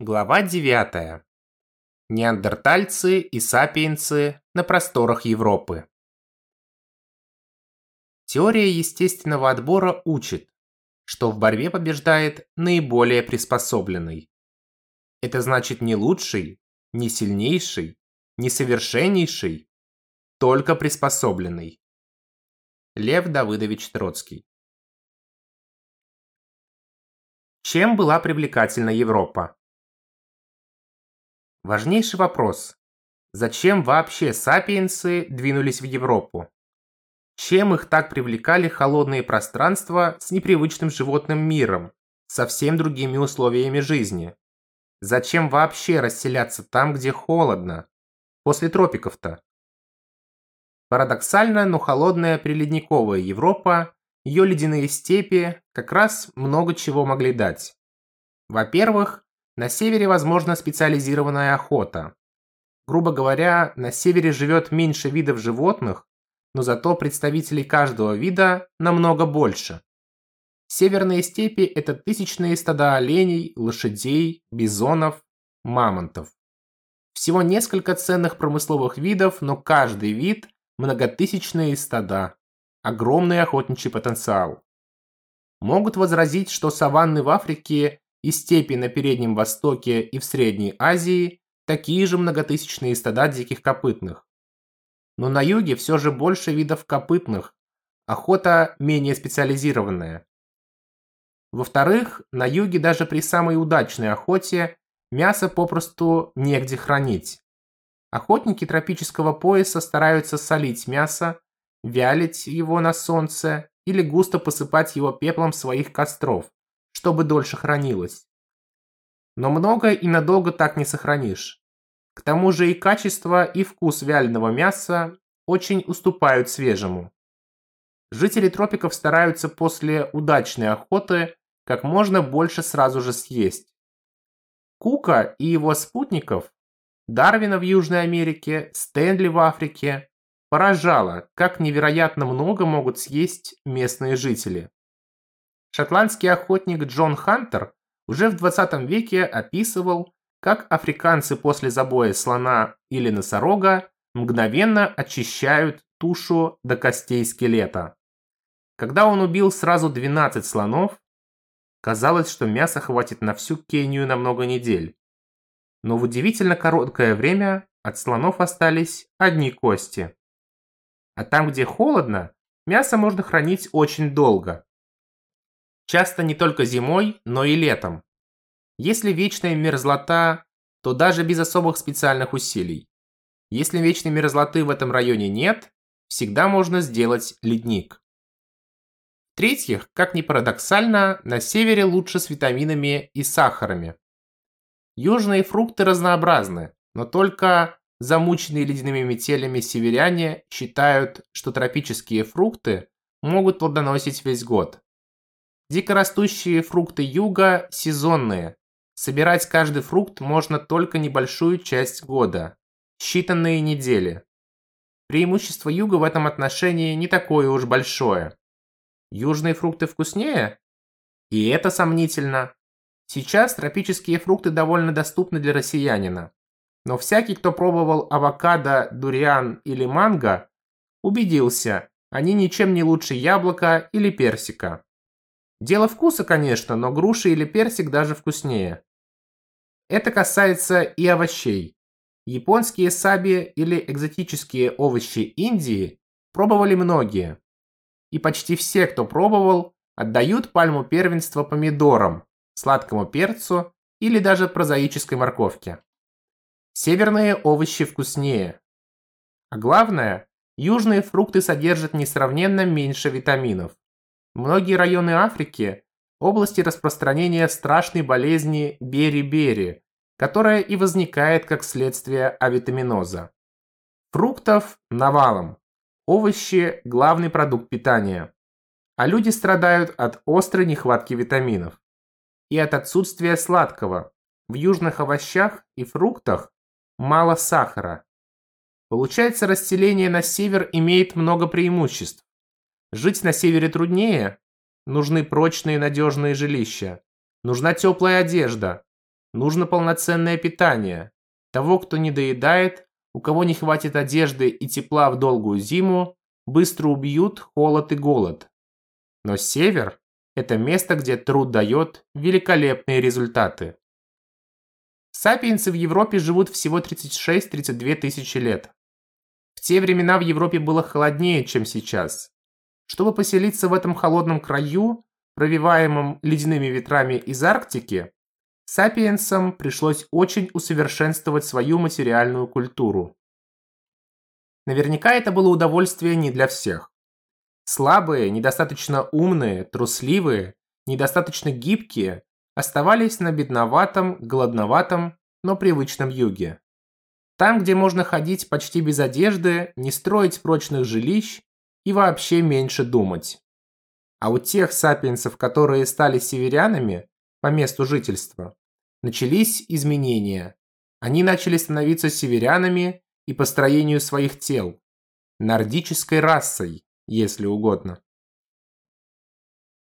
Глава 9. Неандертальцы и сапиенсы на просторах Европы. Теория естественного отбора учит, что в борьбе побеждает наиболее приспособленный. Это значит не лучший, не сильнейший, не совершеннейший, только приспособленный. Лев Давыдович Троцкий. Чем была привлекательна Европа? Важнейший вопрос. Зачем вообще сапиенсы двинулись в Европу? Чем их так привлекали холодные пространства с непривычным животным миром, совсем другими условиями жизни? Зачем вообще расселяться там, где холодно? После тропиков-то. Парадоксально, но холодная приледниковая Европа, ее ледяные степи как раз много чего могли дать. Во-первых, на севере возможна специализированная охота. Грубо говоря, на севере живет меньше видов животных, но зато представителей каждого вида намного больше. Северные степи – это тысячные стада оленей, лошадей, бизонов, мамонтов. Всего несколько ценных промысловых видов, но каждый вид – многотысячные стада. Огромный охотничий потенциал. Могут возразить, что саванны в Африке и степи на Переднем Востоке и в Средней Азии такие же многотысячные стада диких копытных. Но на юге все же больше видов копытных, охота менее специализированная. Во-вторых, на юге даже при самой удачной охоте мясо попросту негде хранить. Охотники тропического пояса стараются солить мясо, вялить его на солнце или густо посыпать его пеплом своих костров чтобы дольше хранилось. Но много и надолго так не сохранишь. К тому же и качество, и вкус вяленого мяса очень уступают свежему. Жители тропиков стараются после удачной охоты как можно больше сразу же съесть. Кука и его спутников, Дарвина в Южной Америке, Стэнли в Африке, поражало, как невероятно много могут съесть местные жители. Шотландский охотник Джон Хантер уже в 20 веке описывал, как африканцы после забоя слона или носорога мгновенно очищают тушу до костей скелета. Когда он убил сразу 12 слонов, казалось, что мяса хватит на всю Кению на много недель. Но в удивительно короткое время от слонов остались одни кости. А там, где холодно, мясо можно хранить очень долго. Часто не только зимой, но и летом. Если вечная мерзлота, то даже без особых специальных усилий. Если вечной мерзлоты в этом районе нет, всегда можно сделать ледник. В-третьих, как ни парадоксально, на севере лучше с витаминами и сахарами. Южные фрукты разнообразны, но только замученные ледяными метелями северяне считают, что тропические фрукты могут плодоносить весь год. Дикорастущие фрукты юга сезонные. Собирать каждый фрукт можно только небольшую часть года, считанные недели. Преимущество юга в этом отношении не такое уж большое. Южные фрукты вкуснее? И это сомнительно. Сейчас тропические фрукты довольно доступны для россиянина. Но всякий, кто пробовал авокадо, дуриан или манго, убедился, они ничем не лучше яблока или персика. Дело вкуса, конечно, но груши или персик даже вкуснее. Это касается и овощей. Японские саби или экзотические овощи Индии пробовали многие. И почти все, кто пробовал, отдают пальму первенства помидорам, сладкому перцу или даже прозаической морковке. Северные овощи вкуснее. А главное, южные фрукты содержат несравненно меньше витаминов. Многие районы Африки – области распространения страшной болезни бери-бери, которая и возникает как следствие авитаминоза. Фруктов навалом. Овощи – главный продукт питания. А люди страдают от острой нехватки витаминов. И от отсутствия сладкого. В южных овощах и фруктах мало сахара. Получается, расселение на север имеет много преимуществ. Жить на севере труднее. Нужны прочные надежные жилища. Нужна теплая одежда. нужно полноценное питание. Того, кто не доедает, у кого не хватит одежды и тепла в долгую зиму, быстро убьют холод и голод. Но север – это место, где труд дает великолепные результаты. Сапиенсы в Европе живут всего 36-32 тысячи лет. В те времена в Европе было холоднее, чем сейчас. Чтобы поселиться в этом холодном краю, провиваемом ледяными ветрами из Арктики, сапиенсам пришлось очень усовершенствовать свою материальную культуру. Наверняка это было удовольствие не для всех. Слабые, недостаточно умные, трусливые, недостаточно гибкие оставались на бедноватом, голодноватом, но привычном юге. Там, где можно ходить почти без одежды, не строить прочных жилищ и вообще меньше думать. А у тех сапиенсов, которые стали северянами по месту жительства, начались изменения. Они начали становиться северянами и по строению своих тел, нордической расой, если угодно.